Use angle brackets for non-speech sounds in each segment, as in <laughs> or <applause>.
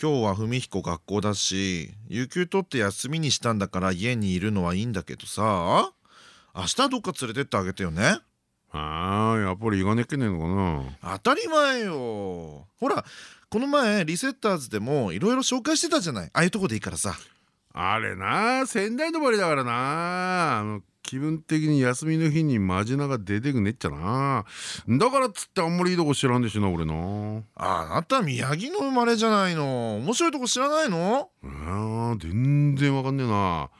今日は文彦学校だし有給取って休みにしたんだから家にいるのはいいんだけどさ。明日どっか連れてってあげてよね。あーやっぱり行かねっけねえのかな。当たり前よ。ほらこの前リセッターズでもいろいろ紹介してたじゃない。ああいうとこでいいからさ。あれな仙台のばりだからな。あの気分的に休みの日にマジナが出てくねっちゃな。だからっつってあんまりいいとこ知らんでしな俺な。あなた宮城の生まれじゃないの。面白いとこ知らないの？あ全然わかんねえな。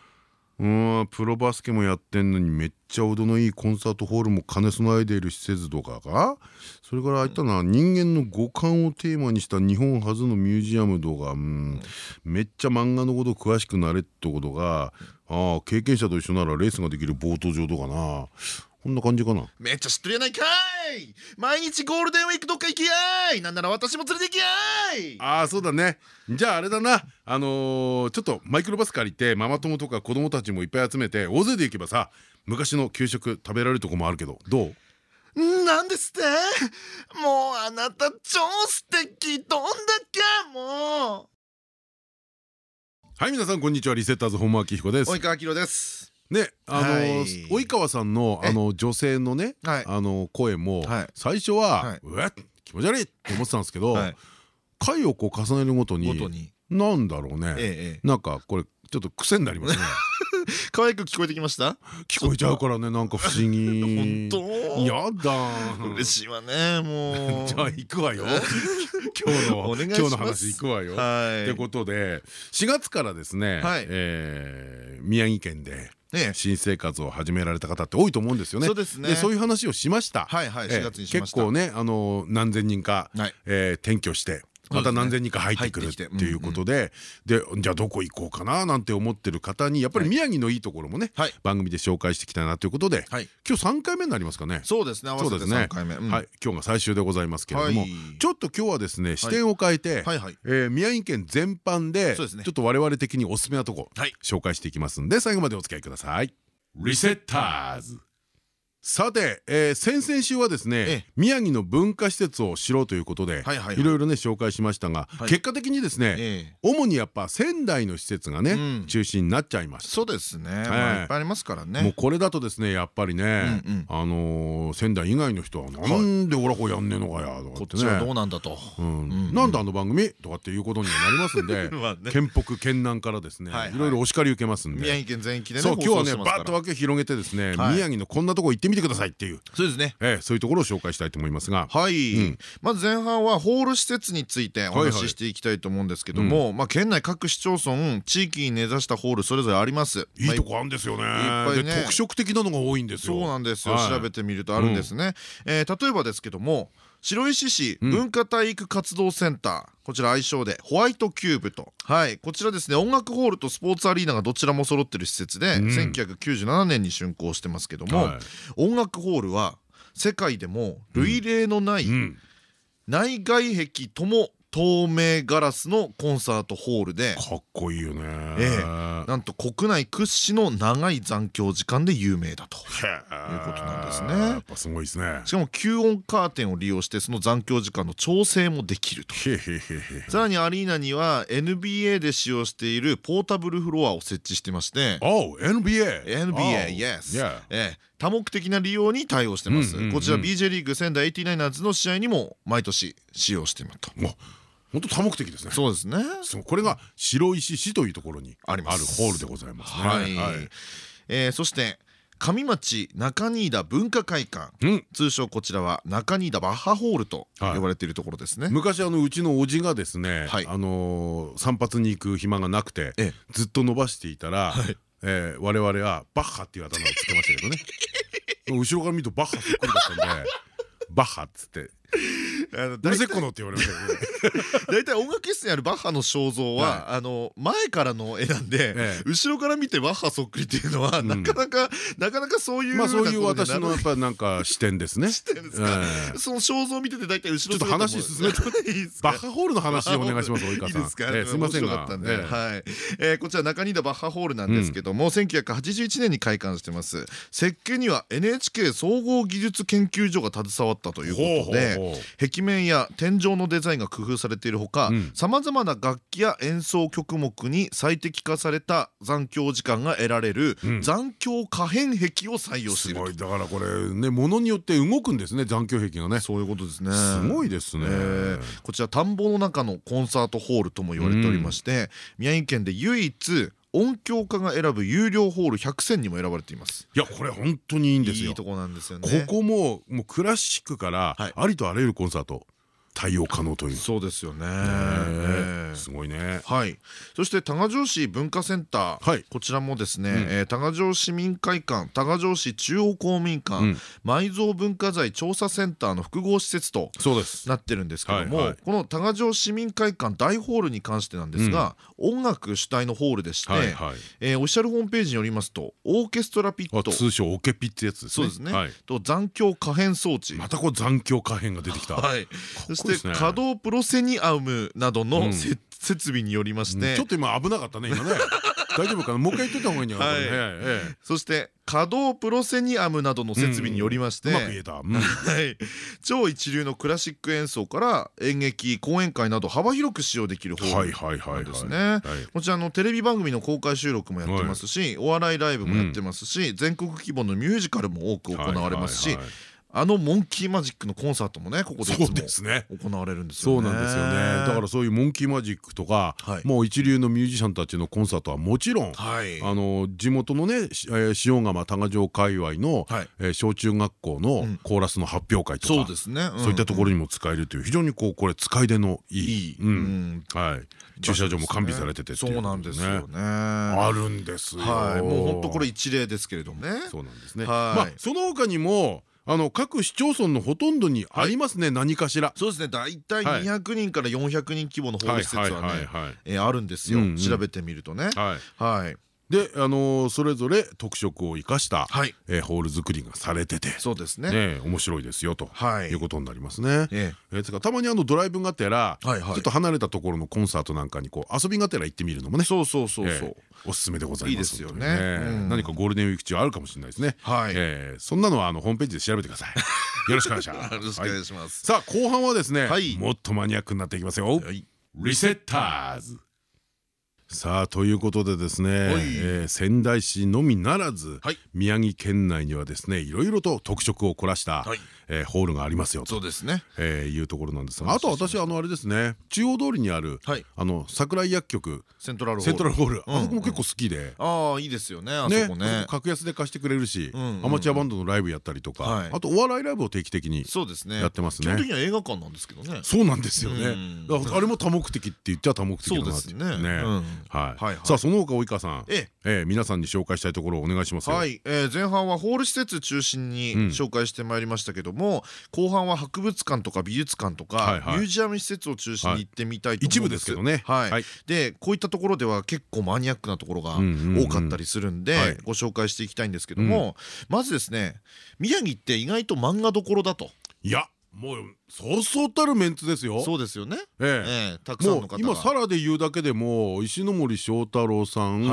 うんプロバスケもやってんのにめっちゃ踊のい。いコンサートホールも兼ね備えている施設とかか？それからあいったな人間の五感をテーマにした日本初のミュージアムとか、うん、めっちゃ漫画のこと詳しくなれってことがあ経験者と一緒ならレースができるボート場とかな。こんな感じかな。めっちゃ知ってるやないかい。毎日ゴールデンウィークどっか行きやい。なんなら私も連れて行きやい。ああそうだね。じゃああれだな。あのー、ちょっとマイクロバス借りてママ友とか子供たちもいっぱい集めて大勢で行けばさ昔の給食食べられるとこもあるけどどう？なんですって？もうあなた超素敵。どんだけもうはい皆さんこんにちは。リセッターズ本間明彦です。及川明です。ね、あの及川さんのあの女性のね、あの声も最初はうわ気持ち悪いって思ってたんですけど、回をこう重ねるごとになんだろうね、なんかこれちょっと癖になりますね。<laughs> 可愛く聞こえてきました？聞こえちゃうからねなんか不思議。<laughs> 本当？やだ。嬉しいわねもう。<laughs> じゃあ行くわよ。今日の今日の話行くわよ。ってことで4月からですね宮城県で新生活を始められた方って多いと思うんですよね。そうですね。そういう話をしました。はいはい。4月に結構ねあの何千人か転居してまた何千人か入ってくるっていうことででじゃあどこ行こうかななんて思ってる方にやっぱり宮城のいいところもね番組で紹介していきたいなということで今日3回目になりますかね。そうですねそうですね。はい。今日が最終でございますけれどもちょっと今日はですね視点を変えて宮城県全般でちょっと我々的におすすめなとこ紹介していきますんで最後までお付き合いください。リセッターズさて、えー、先々週はですね宮城の文化施設を知ろうということでいろいろね紹介しましたが、結果的にですね、主にやっぱ仙台の施設がね、中心になっちゃいましたそうですね、いっぱいありますからね。もうこれだとですねやっぱりね、あの仙台以外の人はなんでオラこやんねえのかやとかってね。どうなんだと、なんであの番組？とかっていうことになりますんで <laughs> 県北県南からですねいろいろお叱り受けますんで。宮城県全域でねそう今日はねバッと分け広げてですね宮城のこんなとこ行ってみてくださいっていう。そうですね、えー、そういうところを紹介したいと思いますが。はい、うん、まず前半はホール施設についてお話ししていきたいと思うんですけども、まあ県内各市町村地域に根ざしたホールそれぞれあります。いいとこあるんですよね。いっぱいね。特色的なのが多いんですよ。そうなんですよ。調べてみるとあるんですね、え例えばですけども白石市文化体育活動センター、こちら愛称でホワイトキューブと。はい。こちらですね音楽ホールとスポーツアリーナがどちらも揃ってる施設で、うん、1997年に竣工してますけども、はい、音楽ホールは世界でも類例のない内外壁とも透明ガラスのコンサートホールで。かっこいいよね、ええ、なんと国内屈指の長い残響時間で有名だと。いうことなんですね。やっぱすごいですね。しかも吸音カーテンを利用してその残響時間の調整もできると。さらにアリーナには NBA で使用しているポータブルフロアを設置してまして。Oh NBA NBA yes. ええ。多目的な利用に対応してます。こちら BJ リーグ仙台 89ers の試合にも毎年使用していると本当多目的ですね。そうですね。これが白石市というところにあるホールでございますね。はい。えそして上町中新田文化会館、うん、通称こちらは中新田バッハホールと呼ばれているところですね、はい、昔あのうちのおじがですね、はい、あの散髪に行く暇がなくてずっと伸ばしていたら、はい、えー、我々はバッハっていうあだ名をつけましたけどね。<laughs> 後ろから見るとバッハそっくりだったんでバッハっつってうるせっこのって言われましたけど <laughs> 大体音楽室にあるバッハの肖像はあの前からの絵なんで後ろから見てバッハそっくりっていうのはなかなかなかなかそういうまあそういう私のやっぱなんか視点ですね。視点ですか。その肖像を見てて大体後ろちょっと話進めて。<laughs> バッハホールの話お願いします及川さん。すみませんが。はい。こちら中新田バッハホールなんですけども1981年に開館してます。設計には NHK 総合技術研究所が携わったということで壁面や天井のデザインが工夫されているほかさまざまな楽器や演奏曲目に最適化された残響時間が得られる残響可変壁を採用してい。るだからこれねものによって動くんですね残響壁がね。そういうことですね。すごいですね。こちら田んぼの中のコンサートホールとも言われておりまして宮城県で唯一音響家が選ぶ有料ホール100選にも選ばれています。いやこれ本当にいいんですよ。いいとこなんですよね。ここももうクラシックからありとあらゆるコンサート対応可能という。そうですよね。すごいね。はい。そして多賀城市文化センター。こちらもですね多賀城市民会館多賀城市中央公民館埋蔵文化財調査センターの複合施設となってるんですけどもこの多賀城市民会館大ホールに関してなんですが音楽主体のホールでしてオフィシャルホームページによりますとオーケストラピット。通称オケピってやつですね。そうですね。と残響可変装置。またこう残響可変が出てきた。はい。そして稼働プロセニアムなどの設備によりましてちょっと今危なかったね今ね。<laughs> 大丈夫かな？もう一回言っといた方がいいんじゃないそして稼働プロセニアムなどの設備によりまして。超一流のクラシック演奏から演劇講演会など幅広く使用できるホールなんですね。こちらのテレビ番組の公開収録もやってますしお笑いライブもやってますし全国規模のミュージカルも多く行われますしあのモンキーマジックのコンサートもねここでそうですね。行われるんですよそうなんですよね。だからそういうモンキーマジックとかもう一流のミュージシャンたちのコンサートはもちろんあの地元のね塩釜多賀城界隈の小中学校のコーラスの発表会とかそうですね。そういったところにも使えるという非常にこうこれ使い出のいい。はい。駐車場も完備されててそうなんですよね。あるんですよ。はい。もう本当これ一例ですけれどもね。そうなんですね。まあその他にもあの各市町村のほとんどにありますね何かしら。そうですね。大体200人から400人規模のホール施設はねあるんですよ。調べてみるとね。はいであのそれぞれ特色を生かしたえホール作りがされててそうですね面白いですよということになりますね。えつかたまにあのドライブがてらちょっと離れたところのコンサートなんかにこう遊びがてら行ってみるのもねそうそうそうそうおすすめでございます。いいですよね。何かゴールデンウィーク中あるかもしれないですね。はい。そんなのはあのホームページで調べてください。<laughs> よろしくお願いします。よろしくお願いします。さあ後半はですねもっとマニアックになっていきますよ。リセッターズ。さあということでですね、えー、仙台市のみならず、はい、宮城県内にはですねいろいろと特色を凝らした、はい、えー、ホールがありますよとそうですね、えー、いうところなんですがあと私あのあれですね中央通りにある、はい、あの桜井薬局セントラルホール。あそこも結構好きで。ああいいですよねあそこね。格安で貸してくれるしアマチュアバンドのライブやったりとかあとお笑いライブを定期的にやってますね。基本的には映画館なんですけどね。そうなんですよね。あれも多目的って言っちゃ多目的だなって。ねはい。さあその他及川さん。ええ。皆さんに紹介したいところをお願いしますはい。前半はホール施設中心に紹介してまいりましたけども後半は博物館とか美術館とかミュージアム施設を中心に行ってみたいと思うんです。けどね。でこういったところでは結構マニアックなところが多かったりするんでご紹介していきたいんですけどもまずですね宮城って意外と漫画どころだと。いやもうそうそうたるメンツですよ。そうですよね。ええ、たくさんの方今サラで言うだけでも石森章太郎さん、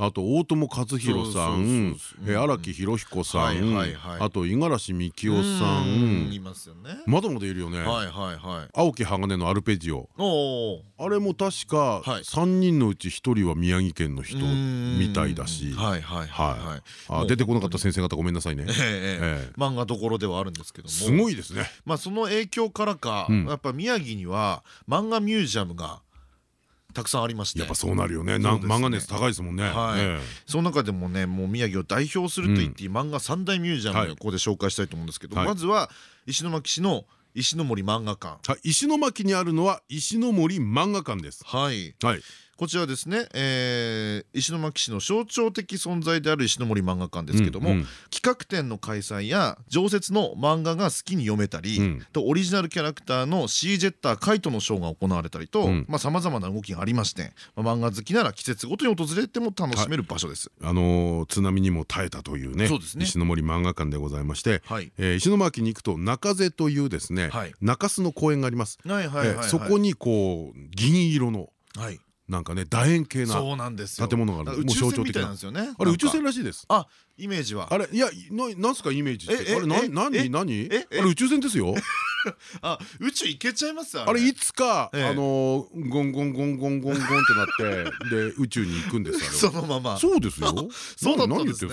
あと大友克洋さん荒木博彦さんあと五十嵐美樹夫さん。まだまだいるよね。青木鋼のアルペジオ。あれも確か3人のうち1人は宮城県の人みたいだし。出てこなかった先生方ごめんなさいね。漫画どころではあるんですけども。すごいですね。まあその影響からかやっぱ宮城には漫画ミュージアムがたくさんありまして。やっぱそうなるよね。漫画熱高いですもんね。その中でもねもう宮城を代表すると言っていい漫画三大ミュージアムここで紹介したいと思うんですけどまずは石巻市の石森漫画館。石巻にあるのは石森漫画館です。はいこちらですね、えー、石巻市の象徴的存在である石森漫画館ですけども、うんうん、企画展の開催や常設の漫画が好きに読めたり、うん、とオリジナルキャラクターのシージェッターカイトのショーが行われたりとさまざ、まな動きがありまして、まあ、漫画好きなら季節ごとに訪れても楽しめる場所です。あのー、津波にも耐えたというね、ね、石森漫画館でございまして、はい、えー、石巻に行くと中瀬というですね、はい、中洲の公園があります。そこにこう銀色の、はいなんかね楕円形な建物がある。もう象徴的な。あれ宇宙船らしいです。あイメージは。あれいやなんすかイメージって。あれ何？何？何あれ宇宙船ですよ <laughs> あ宇宙行けちゃいますあれ。いつかあのゴンゴンゴンゴンゴンゴンってなってで <laughs> 宇宙に行くんですそのまま。そうですよ。<laughs> そうだったんですね。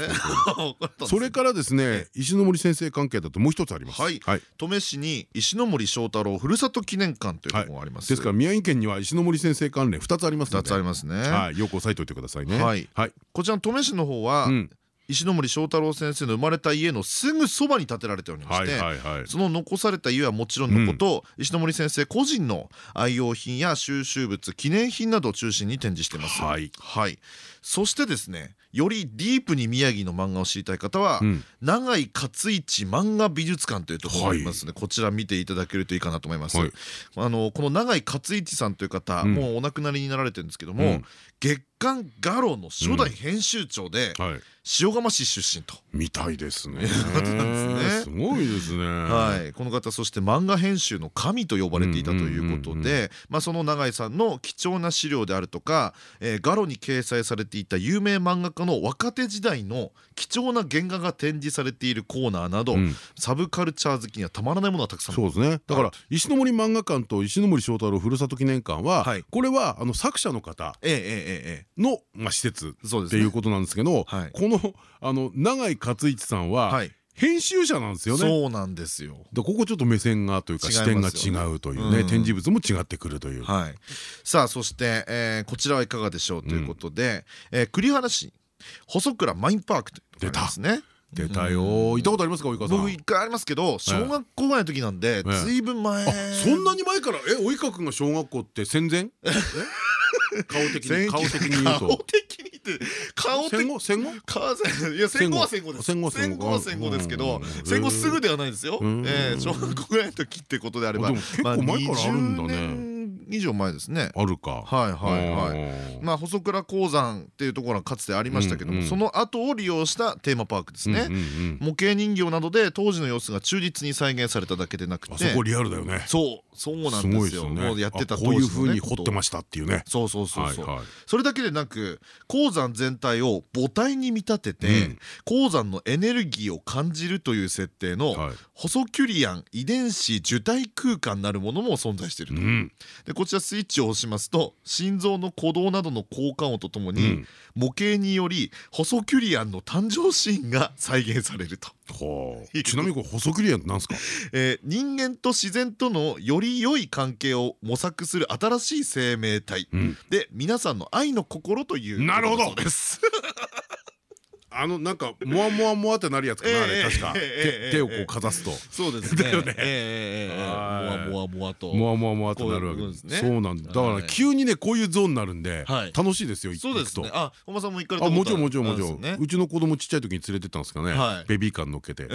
それからですね石森先生関係だともう一つあります。はい。登米市に石森章太郎ふるさと記念館というところがあります。ですから宮城県には石森先生関連二つあります二つありますね。はい。よく押さえておいてくださいね。はい。こちらの登米市の方は石森章太郎先生の生まれた家のすぐそばに建てられておりましてその残された家はもちろんのこと、うん、石森先生個人の愛用品や収集物記念品などを中心に展示しています。はい、はい、そしてですねよりディープに宮城の漫画を知りたい方は、うん、長井勝一漫画美術館というところがありますので、はい、こちら見ていただけるといいかなと思います。はい、あのこの長井勝一さんという方、うん、もうお亡くなりになられてるんですけども、うん、月刊画廊の初代編集長で、はい。塩釜市出身と。みたいですね。<laughs> すごいですね。はい。この方そして漫画編集の神と呼ばれていたということでまあその永井さんの貴重な資料であるとか、えー、ガロに掲載されていた有名漫画家の若手時代の貴重な原画が展示されているコーナーなど、うん、サブカルチャー好きにはたまらないものがたくさんそうですね。だから石森漫画館と石森章太郎ふるさと記念館は、はい、これはあの作者の方の、まあ、施設っていうことなんですけど、はい、このあの永井勝一さんは、はい。編集者なんですよね。そうなんですよ。でここちょっと目線がというか視点が違うというね展示物も違ってくるという。はい。さあそして、えー、こちらはいかがでしょうということで、うえー、栗原市細倉マインパークというとですね。出た。よ。行ったことありますか及川さん？僕一回ありますけど小学校前の時なんでずいぶん前。そんなに前からえ及川君が小学校って戦前？<laughs> 顔的に顔的に言うと。顔的にって顔戦後戦後？いや戦後。は戦後です。戦後戦後。は戦後ですけど戦後すぐではないですよ。え小学校ぐらいの時ってことであれば結構前からあるんだね。以上前ですね。あるか。はいはいはい。まあ細倉鉱山っていうところがかつてありましたけどもその後を利用したテーマパークですね。模型人形などで当時の様子が忠実に再現されただけでなくて。そこリアルだよね。そうそうなんですよ。もうやってたこういう風に掘ってましたっていうね。そうそうそうそう。それだけでなく鉱山全体を母体に見立てて鉱山のエネルギーを感じるという設定の細キュリアン遺伝子受体空間なるものも存在していると。でこちらスイッチを押しますと心臓の鼓動などの効果音とともに、模型により細キュリアンの誕生シーンが再現されると。ちなみにこれ細キュリアンって何ですか、<laughs> えー、人間と自然とのより良い関係を模索する新しい生命体、うん、で皆さんの愛の心というなるほど。で <laughs> すあのなんかモワモワモワってなるやつかなあれ確か。手をこうかざすと。そうですね。<laughs> だよね。モワモワモワと。モワモワモワってなるわけです。そうなんだ。だから急にねこういうゾーンになるんで楽しいですよそうですね。あ本間さんも行かれたもちろんもちろんもちろん。うちの子供ちっちゃい時に連れてったんですけどねベビーカー乗っけて。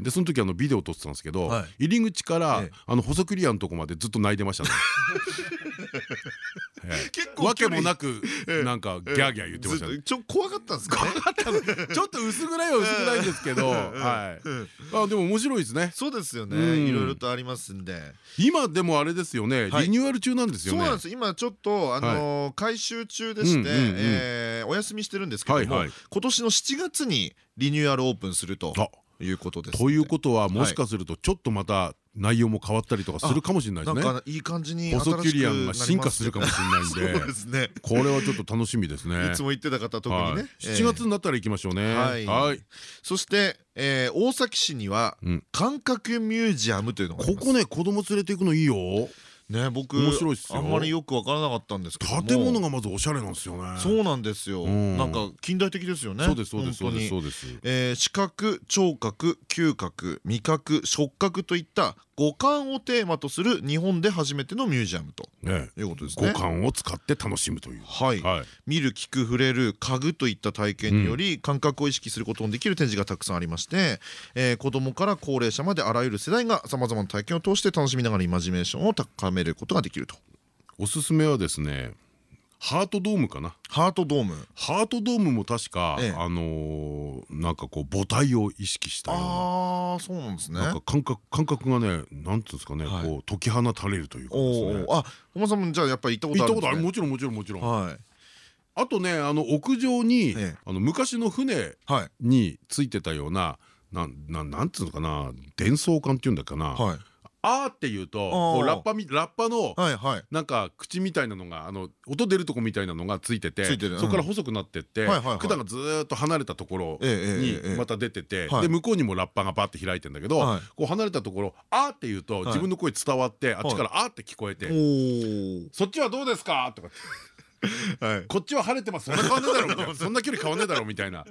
でその時あのビデオ撮ってたんですけど入り口からあの細クリアのとこまでずっと泣いてましたね <laughs> 結構わけもなくなんかギャーギャー言ってましたちょ怖かったんですか？ちょっと薄暗いは薄暗いんですけど <laughs> はい。あでも面白いですね。そうですよね。いろいろとありますんで。今でもあれですよね。リニューアル中なんですよね。そうなんです。今ちょっとあの改修中でしてお休みしてるんですけども今年の7月にリニューアルオープンするということですということはもしかするとちょっとまた内容も変わったりとかするかもしれないですね。なんかいい感じに細キュリアンが進化するかもしれないんで、そうですね。これはちょっと楽しみですね。いつも言ってた方特にね。7月になったら行きましょうね。はい。そして大崎市には感覚ミュージアムというのがここね子供連れて行くのいいよ。ね僕面白いっすよ。あんまりよくわからなかったんですけども。建物がまずおしゃれなんですよね。そうなんですよ。ん。なんか近代的ですよね。そうですそうですそうですそうです。えー視覚聴覚嗅覚味覚触覚といった五感をテーマとする日本で初めてのミュージアムとね。いうことですね。五感を使って楽しむという。はい、はい。見る聞く触れる嗅ぐといった体験により感覚を意識することのできる展示がたくさんありまして、えー子どもから高齢者まであらゆる世代がさまざまな体験を通して楽しみながらイマジネーションを高めることができると。おすすめはですねハートドームかな。ハートドーム。ハートドームも確か、ええ。あのーなんかこう母体を意識したようなああそうなんですね。なんか感覚感覚がねなんていうんですかね、はい。こう解き放たれるというかですね。あ本間さんもじゃあやっぱり行ったこと行ったことある。ねもちろんもちろんもちろん、はい。あとねあの屋上に、ええ。あの昔の船はい。についてたようななんなんなんつうのかな伝送管っていうんだっけな、はいあーっていうとこうラッパみラッパのなんか口みたいなのがあの音出るとこみたいなのがついててそこから細くなってって管がずーっと離れたところにまた出ててはい。で向こうにもラッパがバッて開いてんだけどはい。こう離れたところ「あ」って言うとい自分の声伝わってあっちから「あ」って聞こえてお「そっちはどうですか?」とかって。おはい「こっちは晴れてますそんな変わんねえだろ」みたいな「<laughs> そんな距離変わんねえだろ」みたいな。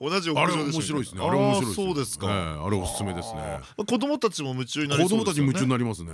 同じ屋あれ面白いですね。あれ面白いそうですか。ええあれおすすめですね。子供たちも夢中になり子供たち夢中になりますね。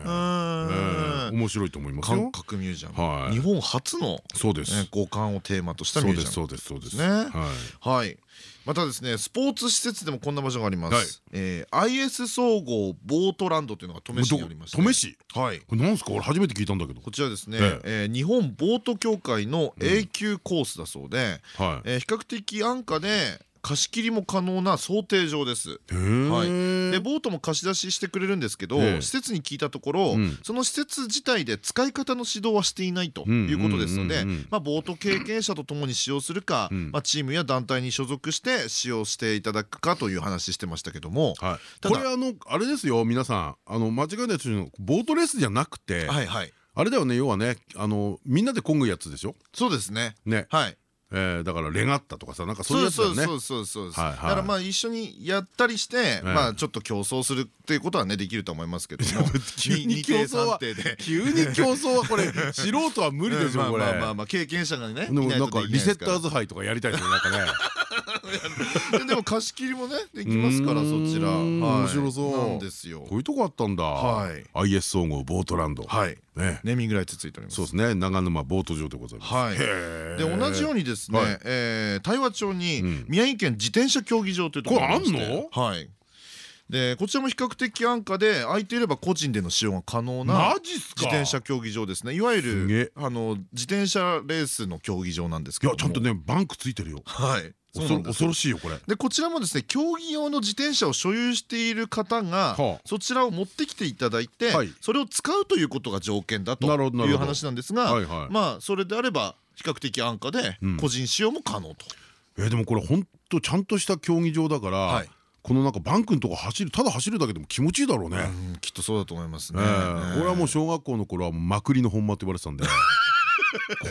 面白いと思います感よ覚ミュージアはい。ム日本初のそうです。ね五感をテーマとしたミュージアム。そうですそうですそうです。ね。はい。はいまたですねスポーツ施設でもこんな場所がありまはい。すえー IS 総合ボートランドというのが登米市にありまして。登米市？はい。これなんですか？俺初めて聞いたんだけど。こちらですねええ。ー日本ボート協会の永久コースだそうではい。えー比較的安価で貸し切りも可能な想定場です。はい。でボートも貸し出ししてくれるんですけど、ええ。施設に聞いたところ、うん。その施設自体で使い方の指導はしていないということですのでボート経験者とともに使用するか、うん。まあ、チームや団体に所属して使用していただくかという話してましたけども、はい、これあのあれですよ皆さん。あの間違いないですよボートレースじゃなくて、はいはい。あれだよね要はねあのみんなで漕ぐやつでしょ？そうですね。ね、はいえーだからレガッタとかさなんかそういうやつだよね。そうそうそうそうだからまあ一緒にやったりして、えまあちょっと競争するっていうことはねできると思いますけども。急に競争は急に競争はこれ <laughs> 素人は無理でしょこれ。まあまあまあまあ経験者がねでもなんかリセッターズズ杯とかやりたいですねなんかね。<laughs> でも貸し切りもねできますからうそちら。面白そう。なんですよ。こういうとこあったんだ、はい。IS 総合ボートランド。はい。ねネーミングライツついております。そうですね。長沼ボート場でございます。で同じようにですね、はい。えー対話町にうん。宮城県自転車競技場というところがありまして。これはい。でこちらも比較的安価で空いていれば個人での使用が可能な自転車競技場ですね。いわゆるあの自転車レースの競技場なんですけども。いやちゃんとねバンクついてるよ。はい恐ろしいよこれ。でこちらもですね競技用の自転車を所有している方がはあ。そちらを持ってきていただいてはい。それを使うということが条件だという話なんですがはいはい。まあそれであれば比較的安価でうん。個人使用も可能と。えーでもこれ本当ちゃんとした競技場だから、はい。このなんかバンクのとこ走るただ走るだけでも気持ちいいだろうね。うんきっとそうだと思いますね。ええ。俺はもう小学校の頃はまくりの本間って言われてたんで <laughs>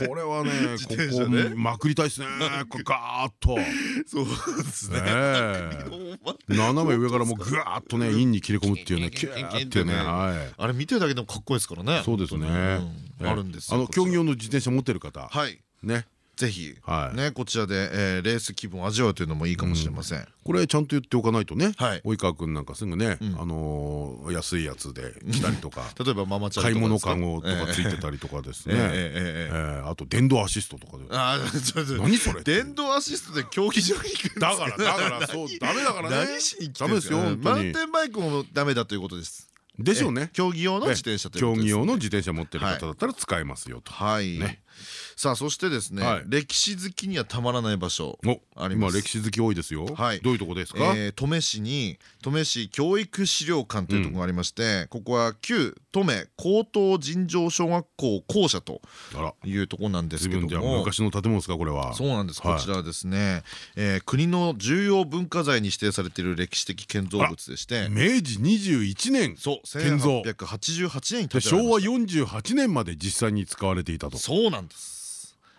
これはね自ここまくりたいですね。こうガーッと。そうですね。え。え斜め上からもうぐわーっとねインに切れ込むっていうね。キューってね。はい。あれ見てるだけでもかっこいいですからね。そうですね。あるんですよ。あの競技用の自転車持ってる方。はい。ねぜひ、ね、こちらで、えー、レース気分を味わうというのもいいかもしれません、うん、これちゃんと言っておかないとね、はい、及川君なんかすぐね、うん、あのー、安いやつで来たりとか <laughs> 例えばママちゃ買い物かごとかついてたりとかですね、え、え、あと電動アシストとかで。あ <laughs> と何それ電動アシストで競技場に行くだからだからそうダメだからね。何しに来てるんですよマウンテンバイクもダメだということです。でしょうね競技用の自転車ということです、ね、競技用の自転車持ってる方だったら使えますよと、はい、ね。さあそしてですね、はい。歴史好きにはたまらない場所あります。歴史好き多いですよ。はい。どういうとこですか？えー登米市に登米市教育資料館というところがありまして、ここは旧登米高等尋常小学校校舎というところなんですけども。昔の建物ですかこれは。そうなんです、はい。こちらはですね、えー国の重要文化財に指定されている歴史的建造物でして明治21年。そう建造。1888年に建てられました。和48年まで実際に使われていたと。そうなんです。へ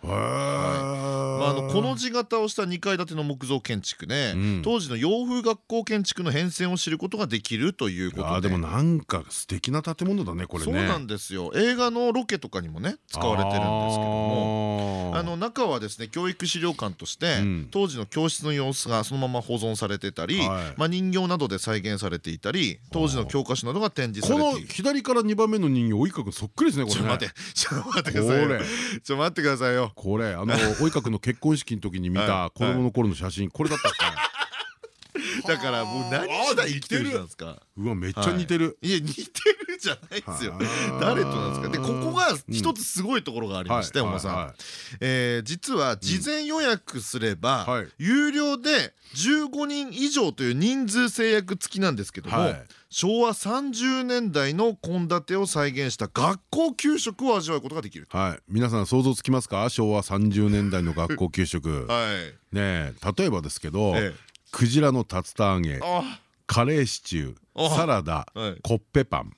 まあ、あえのこの字型をした2階建ての木造建築で、うん。当時の洋風学校建築の変遷を知ることができるということで。あでもなんか素敵な建物だねこれね。そうなんですよ。映画のロケとかにもね使われてるんですけども。あの中はですね教育資料館として、うん。当時の教室の様子がそのまま保存されてたり、はい。まあ、人形などで再現されていたり当時の教科書などが展示されている。左から2番目の人形及川君そっくりですねこれね。ちょっと待ってくださいよ。これちょっと待ってくださいよこれあの及川君の結婚式の時に見はい。た子供の頃の写真これだったっけ <laughs> だからもう何時代生きてるじゃないですかうわめっちゃ似てる。いや似てるじゃないですよ。はあ。誰となんですか？でここが一つすごいところがありましてはいおまさん。実は事前予約すればはい。有料で15人以上という人数制約付きなんですけどもはい。昭和30年代の献立を再現した学校給食を味わうことができるはい。皆さん想像つきますか？昭和30年代の学校給食。<laughs> はい。ねえ例えばですけどえクジラの竜田揚げあカレーシチュあー。サラダはい。コッペパン。はい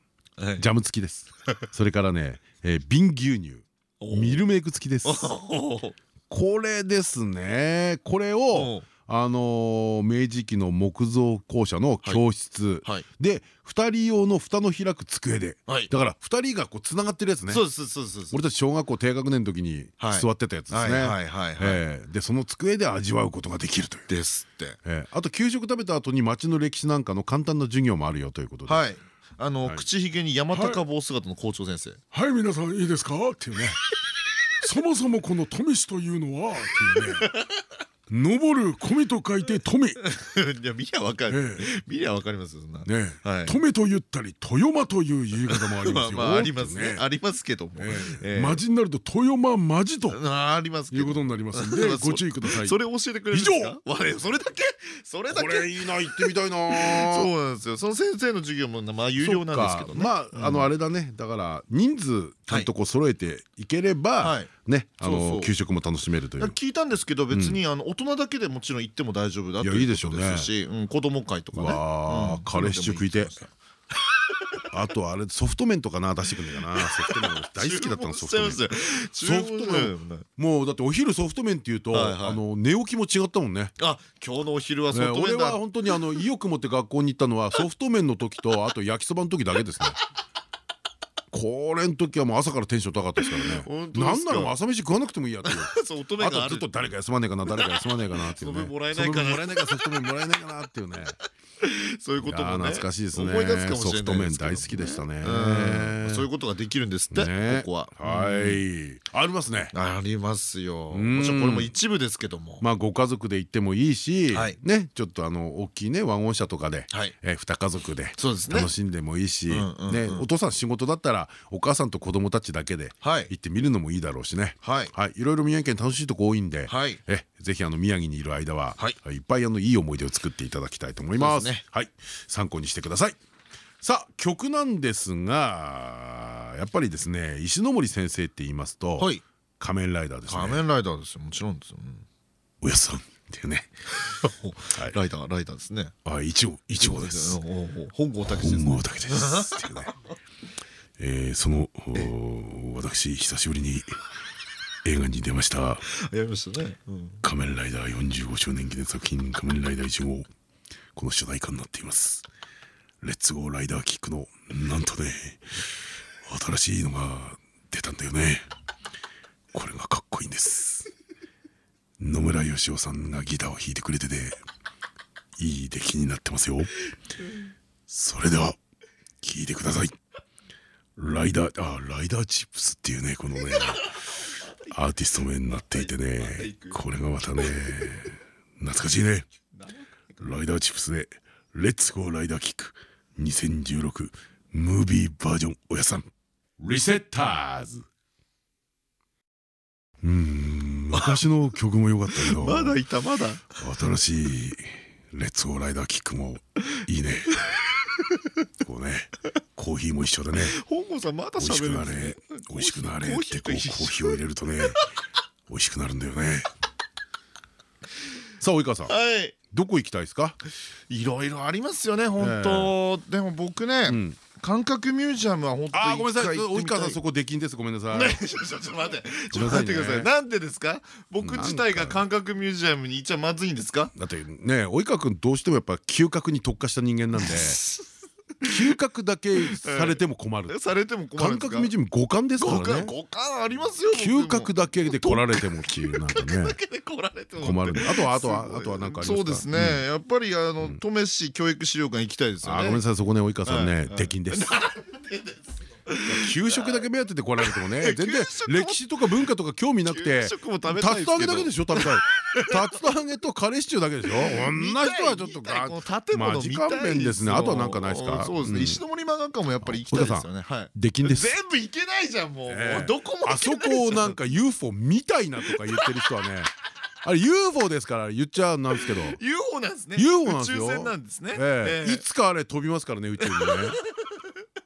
ジャム付きです。<laughs> それからねえー瓶牛乳。おミルメイク付きです。おこれですね。これをおあのー明治期の木造校舎の教室。はい。で2人用の蓋の開く机で。はい。だから2人がこうつながってるやつね。そうそうそうです。俺たち小学校低学年の時にはい。座ってたやつですね。でその机で味わうことができるという。ですって。ええあと給食食べた後に町の歴史なんかの簡単な授業もあるよということで。はいあのはい。口ひげに山高帽姿の校長先生。はい皆さんいいですか？っていうね。<laughs> そもそもこの富士というのはっていうね登る米と書いて富。ね <laughs> いや見りゃわかる。見りゃわかりますよそんな。はい。富と言ったり豊間という言い方もありますよ。<laughs> まあありますね。ありますけども。ええ。ええ。マジになると豊間マジと。あありますいうことになりますんで <laughs> そご注意ください。それ教えてくれるんですか？われそれだけ？それだこけれいいな行ってみたいな。そうなんですよ。その先生の授業もまあ有料なんですけどね。まああのあれだね。だから人数ちゃんとこう揃えていければはいねあの給食も楽しめるという。聞いたんですけど別にあの大人だけでもちろん行っても大丈夫だということいやいいでしょうしうん子供会とかね。カレーシチュー食いてあとあれソフト麺とかな出してくんねえかな。ソフト麺俺大好きだったの <laughs> ソフト麺。ソフト麺。もうだってお昼ソフト麺っていうとあの寝起きも違ったもんね。あ今日のお昼はソねフト麺だ。俺は本当にあの意欲持って学校に行ったのはソフト麺の時とあと焼きそばの時だけですねこれの時はもう朝からテンション高かったですからね。<laughs> なんなら朝飯食わなくてもいいやっていう。<laughs> あとずっと誰か休まねえかな誰か休まねえかなっていうね。<laughs> もらえないかなその分もらえないかソフト麺もらえないかなっていうね。そういうことも懐かしいですね。ソフト麺大好きでしたね。うん。そういうことができるんですってね。ここは。はい。ありますね。ありますよ。ん。もちろんこれも一部ですけども。まあご家族で行ってもいいしはい。ねちょっとあの大きいねワゴン車とかではい。え2家族で楽しんでもいいしねお父さん仕事だったらお母さんと子供たちだけではい。行ってみるのもいいだろうしね。はい。はい。いろいろ宮城県楽しいとこ多いんではい。えぜひあの宮城にいる間ははい。いっぱいあのいい思い出を作っていただきたいと思います。はい。参考にしてください。さあ曲なんですがやっぱりですね石ノ森先生って言いますとはい。仮面ライダーですね。仮面ライダーですよ。もちろんですよ。おやっさんっていうね。<laughs> はい。ライダーライダーですね。あ一応一応です。本郷武史です本郷武史ですっていうねえーそのお私久しぶりに映画に出ました。やりましたね。うん。仮面ライダー45周年記念作品仮面ライダー1号この主題歌になっています。レッツゴーライダーキックのなんとね新しいのが出たんだよね。これがかっこいいんです。野村義雄さんがギターを弾いてくれてていい出来になってますよ。それでは聴いてくださいライダーあライダーチップスっていうねこのねアーティスト名になっていてねこれがまたね懐かしいね。ライダーチップスで「レッツゴーライダーキック2016ムービーバージョンおやさん」リセッターズうーん昔の曲も良かったけど。<laughs> まだいたまだ。新しいレッツゴーライダーキックもいいね <laughs> こうねコーヒーも一緒でね。本郷さんまだ美味しくな喋るんですね。れ美味しくなれコーヒーってこうコーヒーを入れるとね <laughs> 美味しくなるんだよね。<laughs> さあ及川さん。はい。どこ行きたいですか？いろいろありますよね本当。でも僕ねうん感覚ミュージアムは本当あーごめんなさい。及川さんそこ出禁です。ごめんなさい。ねちょちょちょ待って。ちょっと待ってください。なんでですか？僕自体が感覚ミュージアムに行っちゃまずいんですか？だってね及川君どうしてもやっぱ嗅覚に特化した人間なんで <laughs> 嗅覚だけされても困る。されても困るん感覚ミュージアム五感ですからね。五感ありますよ嗅覚だけで来られても急なんかね。だけで来られても困る。あとはあとはあとは何かありますか？そうですね。やっぱりあの登米市教育資料館行きたいですよね。あごめんなさいそこね及川さんはねい。出禁です。給食だけ目当てで来られてもね。全然歴史とか文化とか興味なくて。給食も食べたいですけど。竜田揚げだけでしょ食べたい <laughs> 竜田揚げとカレーシチューだけでしょ？こんな人はちょっとが見たいこの建物見たいですね。あとは何かないですか？そうですね。ん。石森漫画館もやっぱり行きたいですよね。はい。出禁です。全部行けないじゃんもう。どこもあそこをなんか UFO みたいなとか言ってる人はね。あれ UFO ですから言っちゃなんですけど。UFO なんですね。UFO なんですよ。宇宙船なんですね。いつかあれ飛びますからね宇宙にね。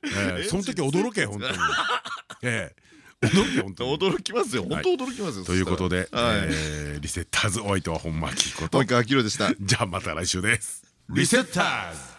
<laughs> ええ。その時驚け本当に。ええ驚け本当に驚きますよ。本当驚きますよ。ということで、リセッターズお相手は本間明子と。及川明宏でした。じゃあまた来週です。リセッターズ